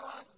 God